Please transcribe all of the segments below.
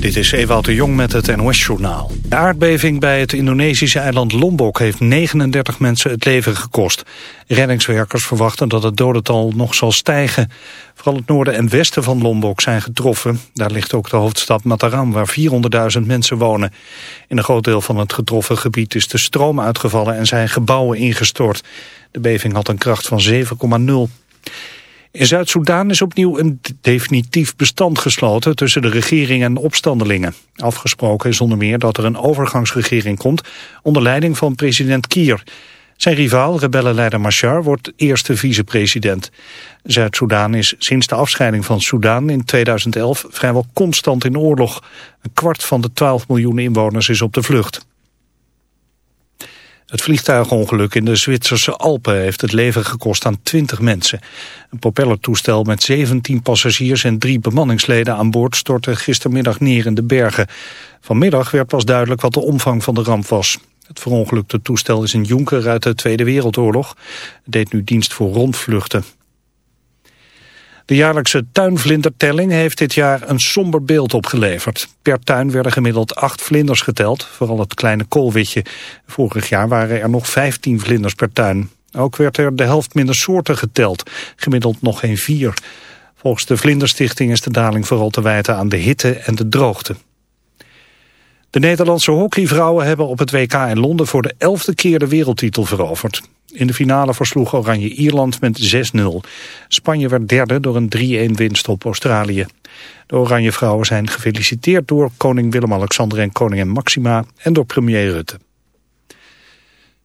Dit is Ewout de Jong met het NOS-journaal. De aardbeving bij het Indonesische eiland Lombok heeft 39 mensen het leven gekost. Reddingswerkers verwachten dat het dodental nog zal stijgen. Vooral het noorden en westen van Lombok zijn getroffen. Daar ligt ook de hoofdstad Mataram, waar 400.000 mensen wonen. In een groot deel van het getroffen gebied is de stroom uitgevallen en zijn gebouwen ingestort. De beving had een kracht van 7,0. In Zuid-Soedan is opnieuw een definitief bestand gesloten tussen de regering en de opstandelingen. Afgesproken is onder meer dat er een overgangsregering komt onder leiding van president Kier. Zijn rivaal, rebellenleider Machar, wordt eerste vicepresident. Zuid-Soedan is sinds de afscheiding van Soedan in 2011 vrijwel constant in oorlog. Een kwart van de 12 miljoen inwoners is op de vlucht. Het vliegtuigongeluk in de Zwitserse Alpen heeft het leven gekost aan 20 mensen. Een propellertoestel met 17 passagiers en drie bemanningsleden aan boord stortte gistermiddag neer in de bergen. Vanmiddag werd pas duidelijk wat de omvang van de ramp was. Het verongelukte toestel is een Jonker uit de Tweede Wereldoorlog. Het deed nu dienst voor rondvluchten. De jaarlijkse tuinvlindertelling heeft dit jaar een somber beeld opgeleverd. Per tuin werden gemiddeld acht vlinders geteld, vooral het kleine koolwitje. Vorig jaar waren er nog 15 vlinders per tuin. Ook werd er de helft minder soorten geteld, gemiddeld nog geen vier. Volgens de Vlinderstichting is de daling vooral te wijten aan de hitte en de droogte. De Nederlandse hockeyvrouwen hebben op het WK in Londen voor de elfde keer de wereldtitel veroverd. In de finale versloeg Oranje Ierland met 6-0. Spanje werd derde door een 3-1 winst op Australië. De Oranje vrouwen zijn gefeliciteerd door koning Willem-Alexander en koningin Maxima en door premier Rutte.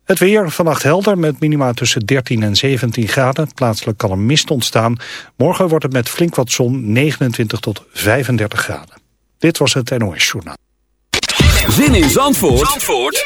Het weer vannacht helder met minima tussen 13 en 17 graden. Plaatselijk kan er mist ontstaan. Morgen wordt het met flink wat zon 29 tot 35 graden. Dit was het NOS Journaal. Zin in Zandvoort, Zandvoort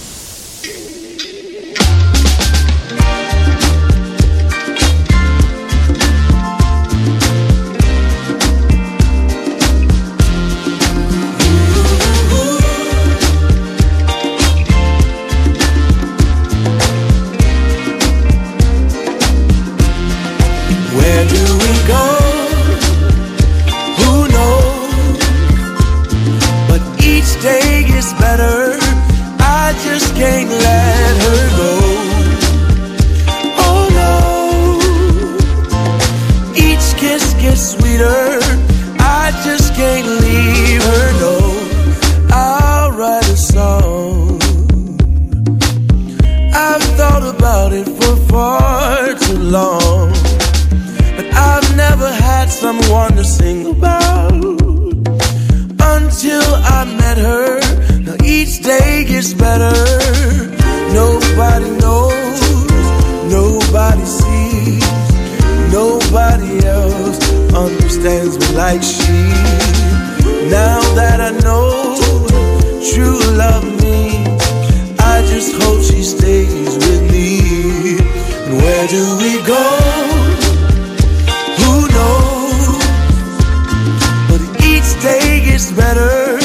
alone. But I've never had someone to sing about until I met her. Now each day gets better. Nobody knows, nobody sees, nobody else understands me like she. Now that I know true love means, I just hope she stays do we go? Who knows? But each day gets better.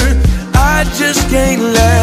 I just can't let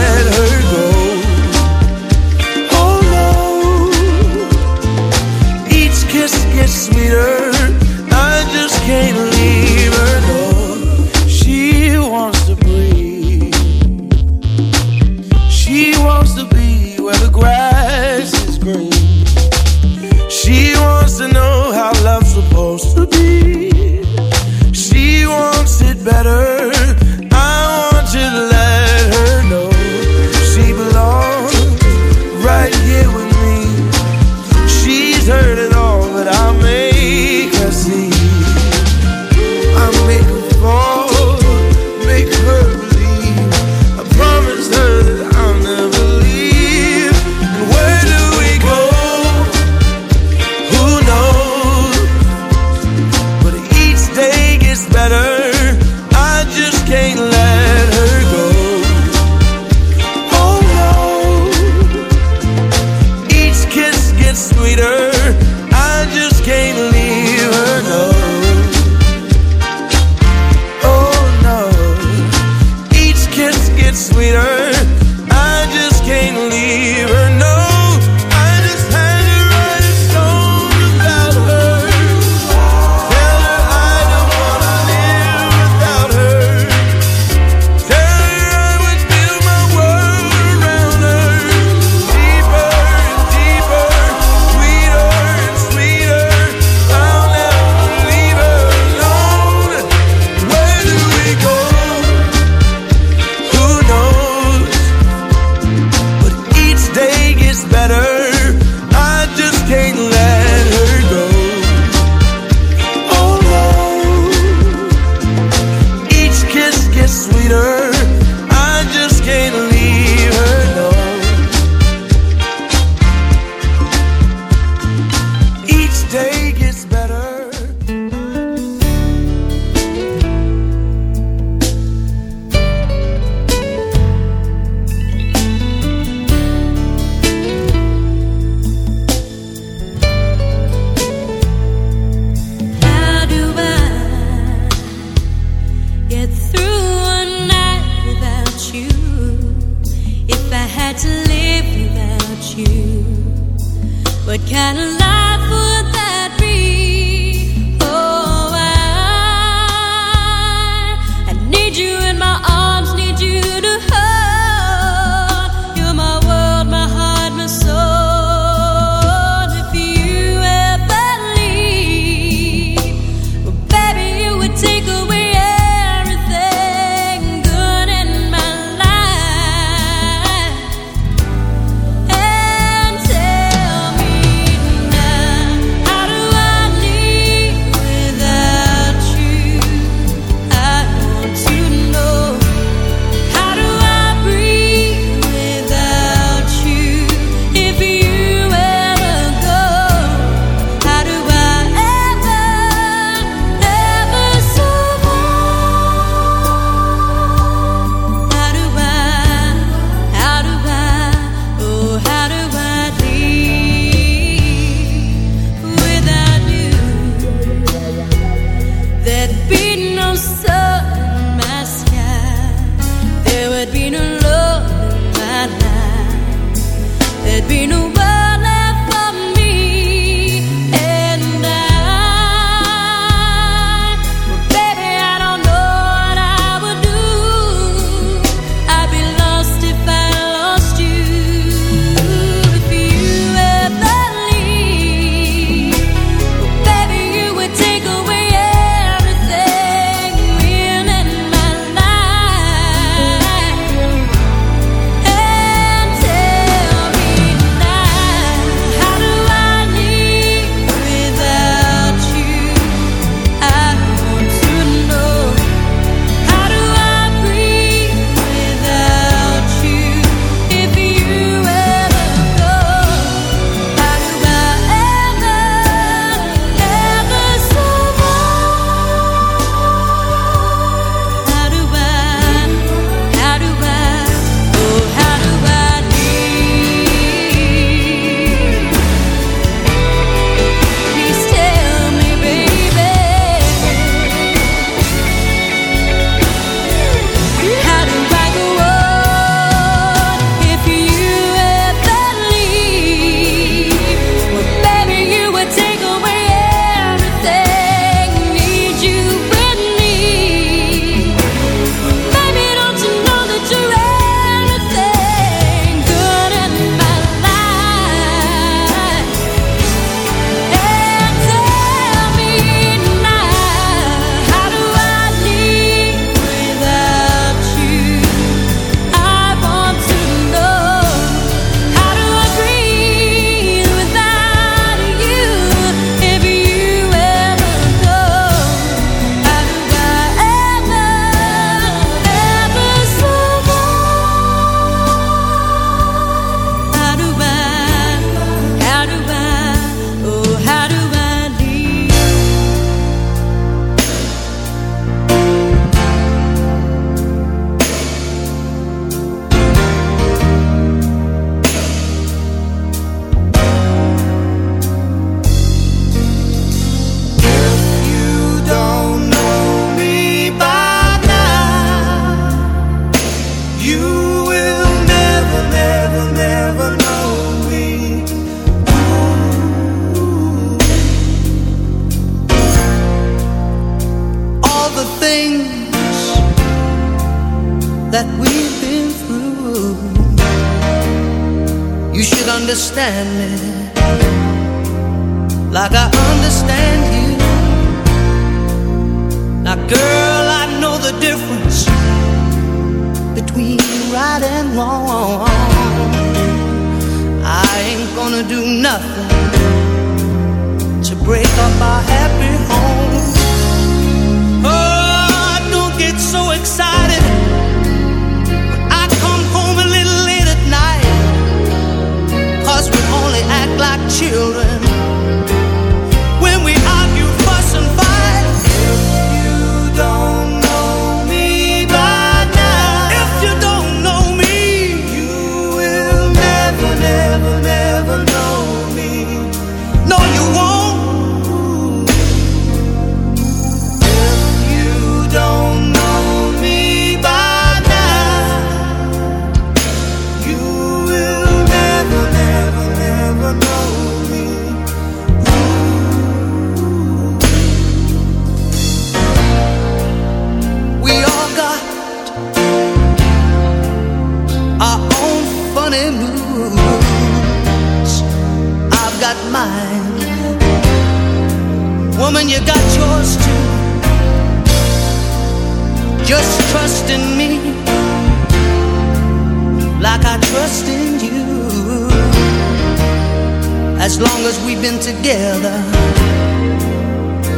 together,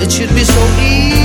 it should be so easy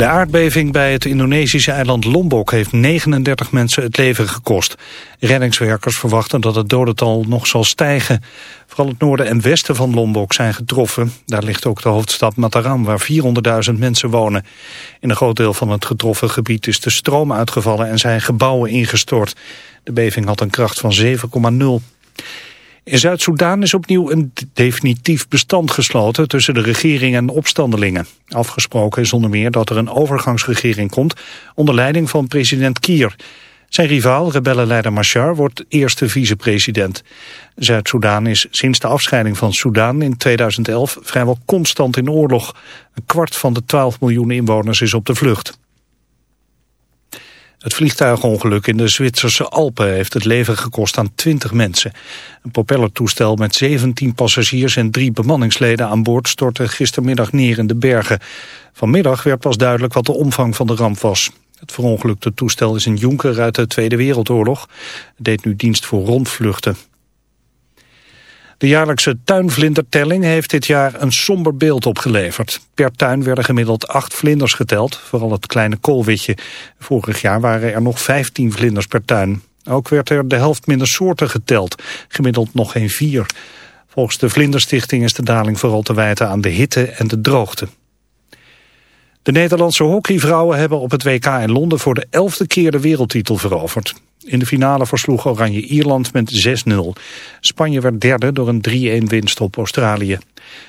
De aardbeving bij het Indonesische eiland Lombok heeft 39 mensen het leven gekost. Reddingswerkers verwachten dat het dodental nog zal stijgen. Vooral het noorden en westen van Lombok zijn getroffen. Daar ligt ook de hoofdstad Mataram, waar 400.000 mensen wonen. In een groot deel van het getroffen gebied is de stroom uitgevallen en zijn gebouwen ingestort. De beving had een kracht van 7,0. In Zuid-Soedan is opnieuw een definitief bestand gesloten tussen de regering en opstandelingen. Afgesproken is onder meer dat er een overgangsregering komt onder leiding van president Kier. Zijn rivaal, rebellenleider Machar, wordt eerste vicepresident. Zuid-Soedan is sinds de afscheiding van Soedan in 2011 vrijwel constant in oorlog. Een kwart van de 12 miljoen inwoners is op de vlucht. Het vliegtuigongeluk in de Zwitserse Alpen heeft het leven gekost aan 20 mensen. Een propellertoestel met 17 passagiers en drie bemanningsleden aan boord stortte gistermiddag neer in de bergen. Vanmiddag werd pas duidelijk wat de omvang van de ramp was. Het verongelukte toestel is een Jonker uit de Tweede Wereldoorlog. Deed nu dienst voor rondvluchten. De jaarlijkse tuinvlindertelling heeft dit jaar een somber beeld opgeleverd. Per tuin werden gemiddeld acht vlinders geteld, vooral het kleine koolwitje. Vorig jaar waren er nog 15 vlinders per tuin. Ook werd er de helft minder soorten geteld, gemiddeld nog geen vier. Volgens de Vlinderstichting is de daling vooral te wijten aan de hitte en de droogte. De Nederlandse hockeyvrouwen hebben op het WK in Londen voor de elfde keer de wereldtitel veroverd. In de finale versloeg Oranje Ierland met 6-0. Spanje werd derde door een 3-1 winst op Australië.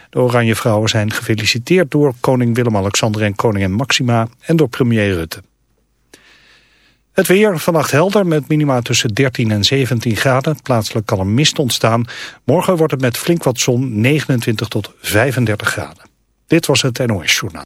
De Oranje vrouwen zijn gefeliciteerd door koning Willem-Alexander en koningin Maxima en door premier Rutte. Het weer vannacht helder met minima tussen 13 en 17 graden. Plaatselijk kan er mist ontstaan. Morgen wordt het met flink wat zon 29 tot 35 graden. Dit was het NOS Journaal.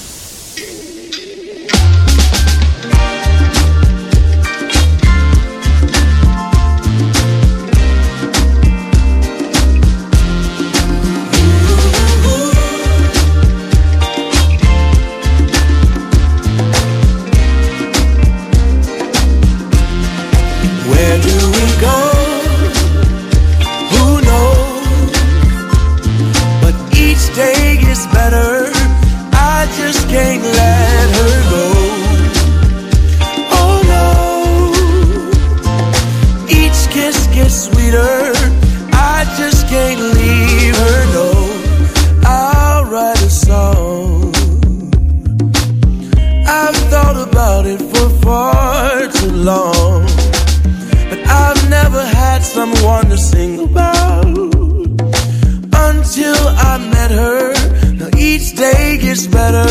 at her. Now each day gets better.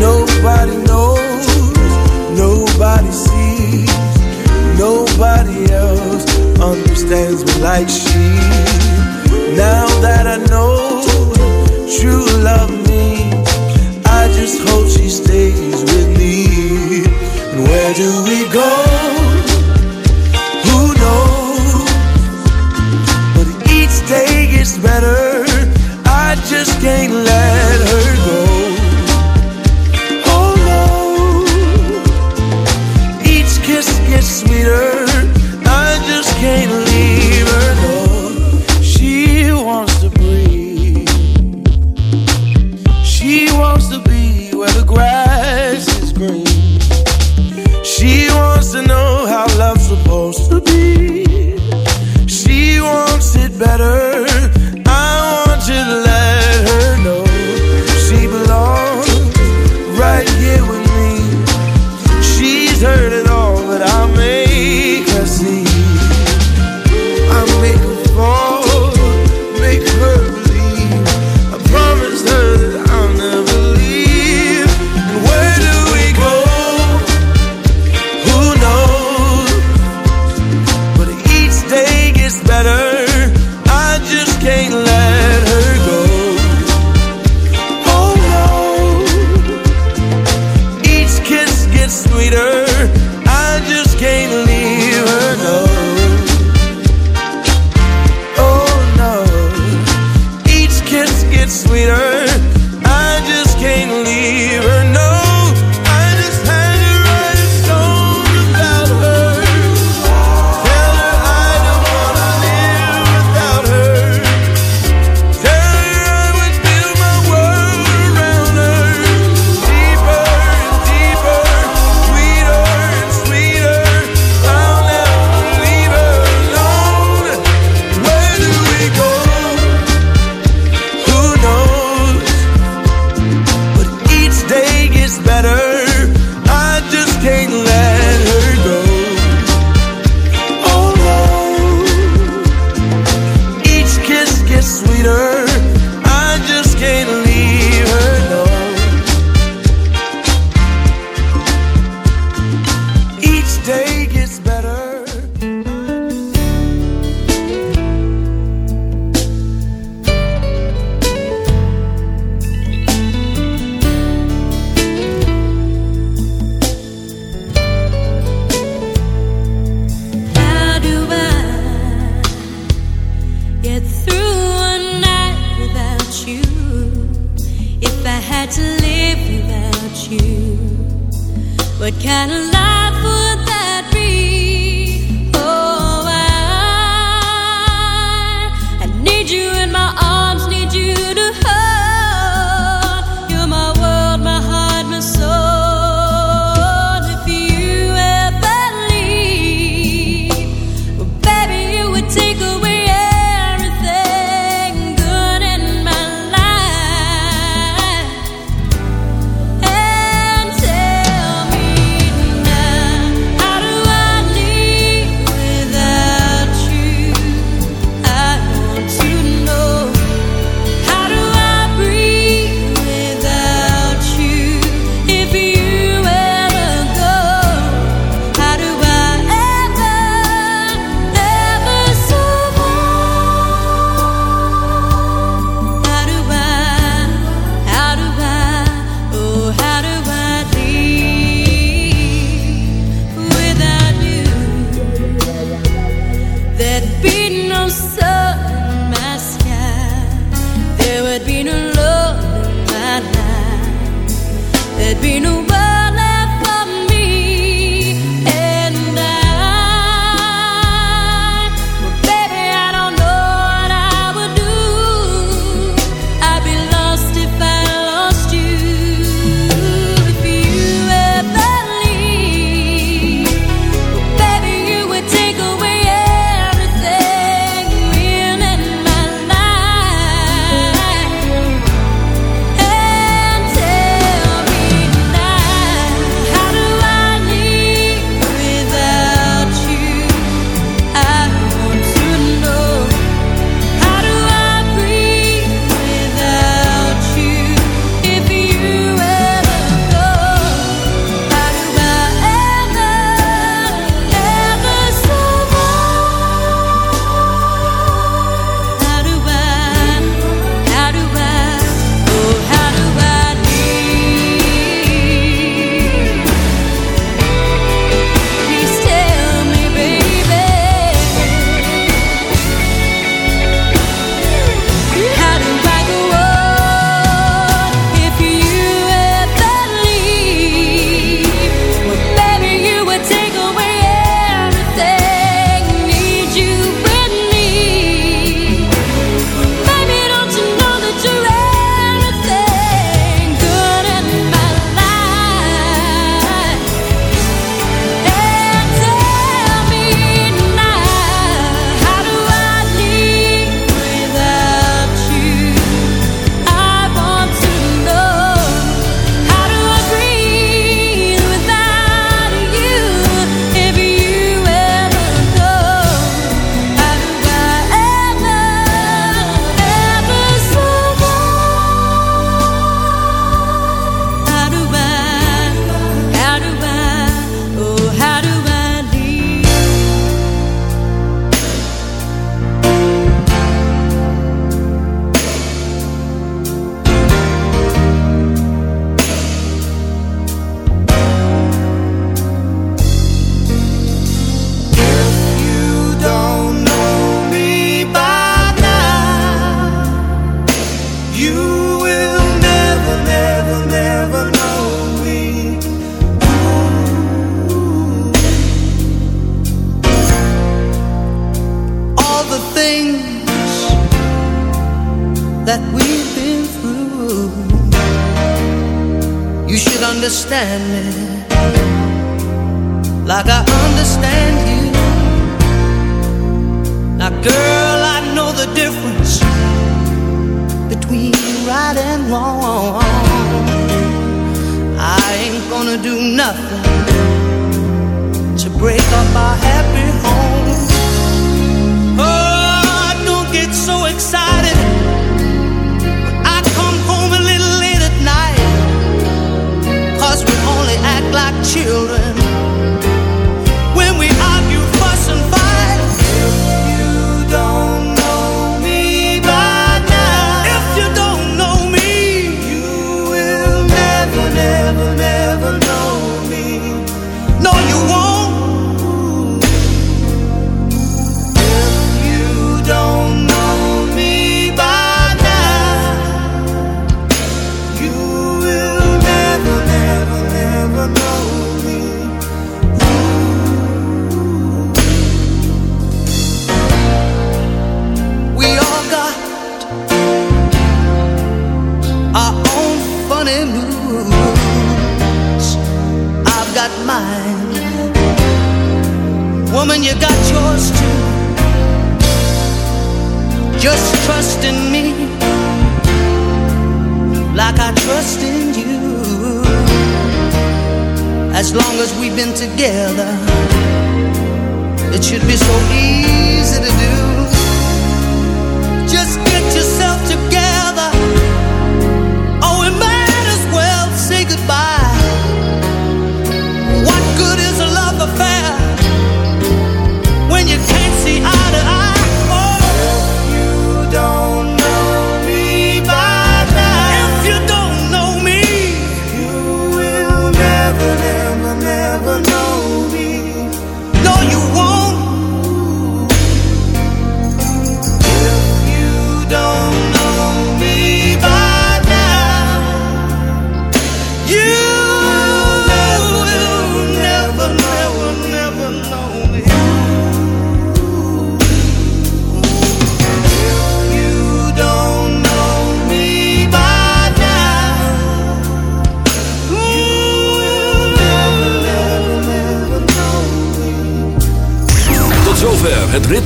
Nobody knows, nobody sees, nobody else understands me like she. Now that I know true love means, I just hope she stays with me. And where do we go? Been together, it should be so easy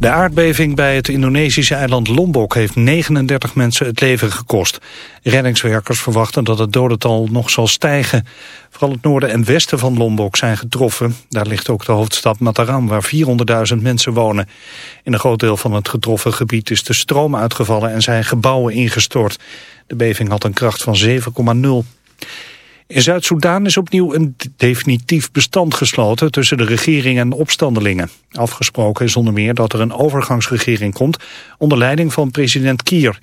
De aardbeving bij het Indonesische eiland Lombok heeft 39 mensen het leven gekost. Reddingswerkers verwachten dat het dodental nog zal stijgen. Vooral het noorden en westen van Lombok zijn getroffen. Daar ligt ook de hoofdstad Mataram, waar 400.000 mensen wonen. In een groot deel van het getroffen gebied is de stroom uitgevallen en zijn gebouwen ingestort. De beving had een kracht van 7,0. In Zuid-Soedan is opnieuw een definitief bestand gesloten tussen de regering en opstandelingen. Afgesproken is onder meer dat er een overgangsregering komt onder leiding van president Kier.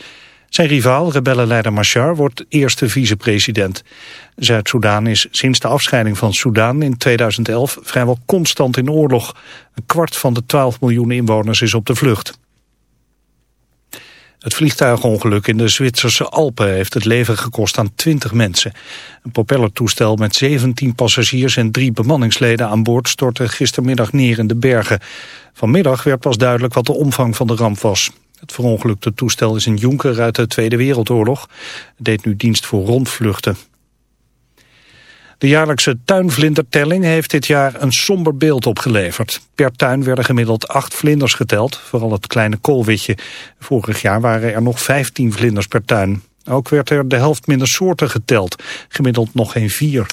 Zijn rivaal, rebellenleider Machar, wordt eerste vicepresident. Zuid-Soedan is sinds de afscheiding van Soedan in 2011 vrijwel constant in oorlog. Een kwart van de 12 miljoen inwoners is op de vlucht. Het vliegtuigongeluk in de Zwitserse Alpen heeft het leven gekost aan 20 mensen. Een propellertoestel met 17 passagiers en drie bemanningsleden aan boord stortte gistermiddag neer in de bergen. Vanmiddag werd pas duidelijk wat de omvang van de ramp was. Het verongelukte toestel is een Jonker uit de Tweede Wereldoorlog. Deed nu dienst voor rondvluchten. De jaarlijkse tuinvlindertelling heeft dit jaar een somber beeld opgeleverd. Per tuin werden gemiddeld acht vlinders geteld, vooral het kleine koolwitje. Vorig jaar waren er nog 15 vlinders per tuin. Ook werd er de helft minder soorten geteld, gemiddeld nog geen vier.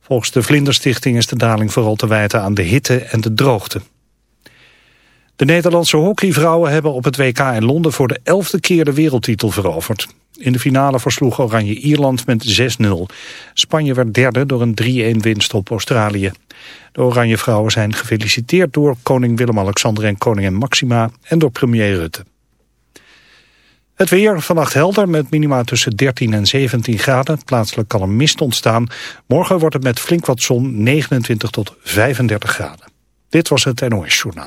Volgens de Vlinderstichting is de daling vooral te wijten aan de hitte en de droogte. De Nederlandse hockeyvrouwen hebben op het WK in Londen voor de elfde keer de wereldtitel veroverd. In de finale versloeg Oranje Ierland met 6-0. Spanje werd derde door een 3-1 winst op Australië. De Oranje vrouwen zijn gefeliciteerd door koning Willem-Alexander en koningin Maxima en door premier Rutte. Het weer vannacht helder met minima tussen 13 en 17 graden. Plaatselijk kan er mist ontstaan. Morgen wordt het met flink wat zon 29 tot 35 graden. Dit was het NOS Journaal.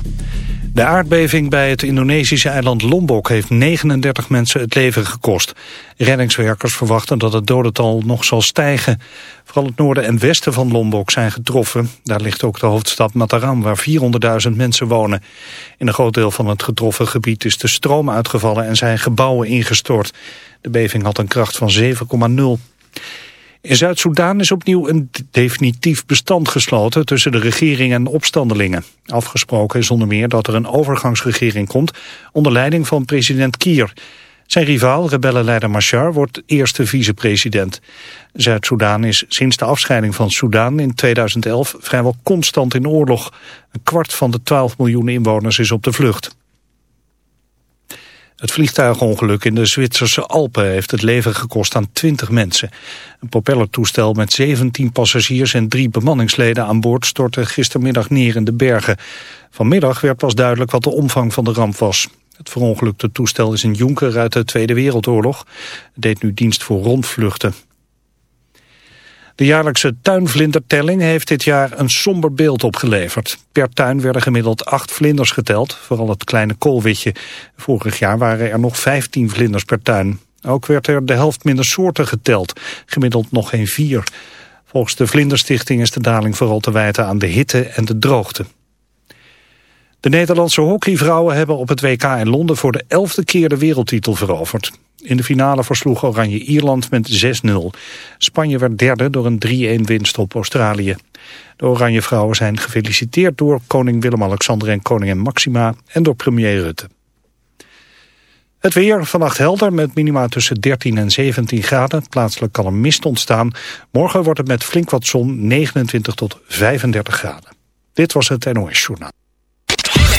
De aardbeving bij het Indonesische eiland Lombok heeft 39 mensen het leven gekost. Reddingswerkers verwachten dat het dodental nog zal stijgen. Vooral het noorden en westen van Lombok zijn getroffen. Daar ligt ook de hoofdstad Mataram, waar 400.000 mensen wonen. In een groot deel van het getroffen gebied is de stroom uitgevallen en zijn gebouwen ingestort. De beving had een kracht van 7,0. In Zuid-Soedan is opnieuw een definitief bestand gesloten tussen de regering en opstandelingen. Afgesproken is onder meer dat er een overgangsregering komt onder leiding van president Kier. Zijn rivaal, rebellenleider Machar, wordt eerste vicepresident. Zuid-Soedan is sinds de afscheiding van Soedan in 2011 vrijwel constant in oorlog. Een kwart van de 12 miljoen inwoners is op de vlucht. Het vliegtuigongeluk in de Zwitserse Alpen heeft het leven gekost aan 20 mensen. Een propellertoestel met 17 passagiers en drie bemanningsleden aan boord stortte gistermiddag neer in de bergen. Vanmiddag werd pas duidelijk wat de omvang van de ramp was. Het verongelukte toestel is een Jonker uit de Tweede Wereldoorlog. Het deed nu dienst voor rondvluchten. De jaarlijkse tuinvlindertelling heeft dit jaar een somber beeld opgeleverd. Per tuin werden gemiddeld acht vlinders geteld, vooral het kleine koolwitje. Vorig jaar waren er nog 15 vlinders per tuin. Ook werd er de helft minder soorten geteld, gemiddeld nog geen vier. Volgens de Vlinderstichting is de daling vooral te wijten aan de hitte en de droogte. De Nederlandse hockeyvrouwen hebben op het WK in Londen voor de elfde keer de wereldtitel veroverd. In de finale versloeg Oranje Ierland met 6-0. Spanje werd derde door een 3-1 winst op Australië. De Oranje vrouwen zijn gefeliciteerd door koning Willem-Alexander en koningin Maxima en door premier Rutte. Het weer vannacht helder met minima tussen 13 en 17 graden. Plaatselijk kan er mist ontstaan. Morgen wordt het met flink wat zon 29 tot 35 graden. Dit was het NOS Journaal.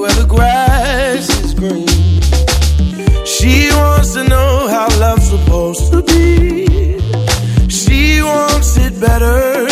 Where the grass is green. She wants to know how love's supposed to be. She wants it better.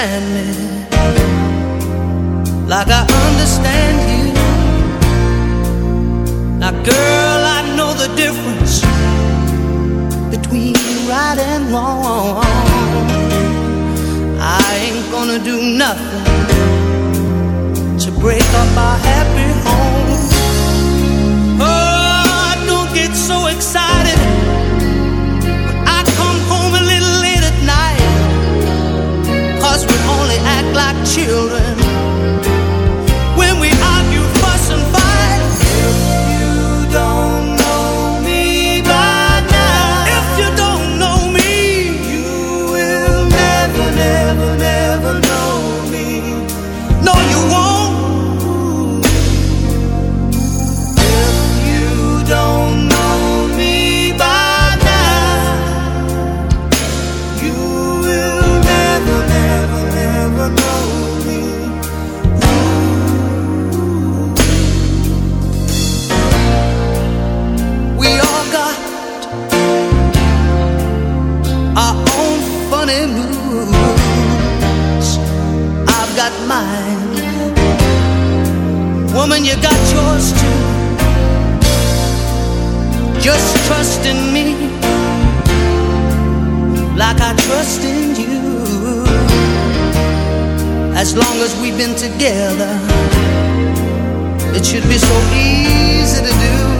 sadness rules. I've got mine. Woman, you got yours too. Just trust in me like I trust in you. As long as we've been together, it should be so easy to do.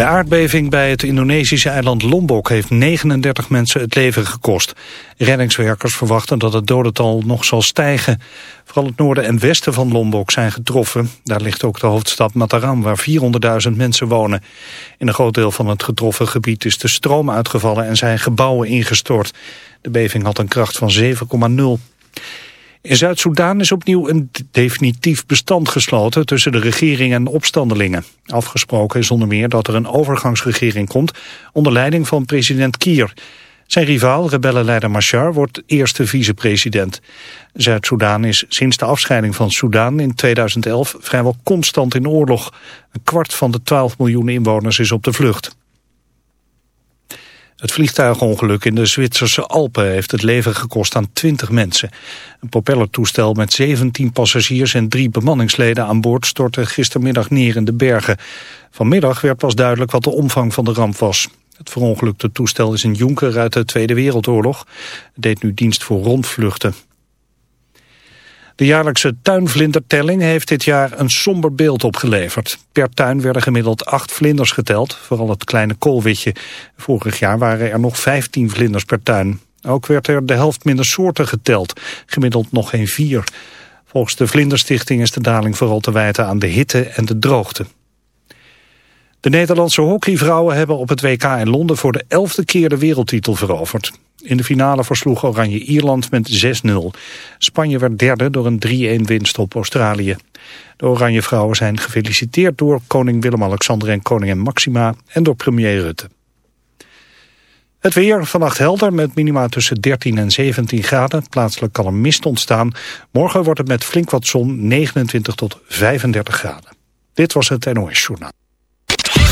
De aardbeving bij het Indonesische eiland Lombok heeft 39 mensen het leven gekost. Reddingswerkers verwachten dat het dodental nog zal stijgen. Vooral het noorden en westen van Lombok zijn getroffen. Daar ligt ook de hoofdstad Mataram, waar 400.000 mensen wonen. In een groot deel van het getroffen gebied is de stroom uitgevallen en zijn gebouwen ingestort. De beving had een kracht van 7,0. In Zuid-Soedan is opnieuw een definitief bestand gesloten tussen de regering en opstandelingen. Afgesproken is onder meer dat er een overgangsregering komt onder leiding van president Kier. Zijn rivaal, rebellenleider Machar, wordt eerste vicepresident. Zuid-Soedan is sinds de afscheiding van Soedan in 2011 vrijwel constant in oorlog. Een kwart van de 12 miljoen inwoners is op de vlucht. Het vliegtuigongeluk in de Zwitserse Alpen heeft het leven gekost aan 20 mensen. Een propellertoestel met 17 passagiers en drie bemanningsleden aan boord stortte gistermiddag neer in de bergen. Vanmiddag werd pas duidelijk wat de omvang van de ramp was. Het verongelukte toestel is een Jonker uit de Tweede Wereldoorlog. Het deed nu dienst voor rondvluchten. De jaarlijkse tuinvlindertelling heeft dit jaar een somber beeld opgeleverd. Per tuin werden gemiddeld acht vlinders geteld, vooral het kleine koolwitje. Vorig jaar waren er nog 15 vlinders per tuin. Ook werd er de helft minder soorten geteld, gemiddeld nog geen vier. Volgens de Vlinderstichting is de daling vooral te wijten aan de hitte en de droogte. De Nederlandse hockeyvrouwen hebben op het WK in Londen voor de elfde keer de wereldtitel veroverd. In de finale versloeg Oranje Ierland met 6-0. Spanje werd derde door een 3-1 winst op Australië. De Oranje vrouwen zijn gefeliciteerd door koning Willem-Alexander en koningin Maxima en door premier Rutte. Het weer vannacht helder met minima tussen 13 en 17 graden. Plaatselijk kan er mist ontstaan. Morgen wordt het met flink wat zon 29 tot 35 graden. Dit was het NOS Journaal.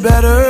better.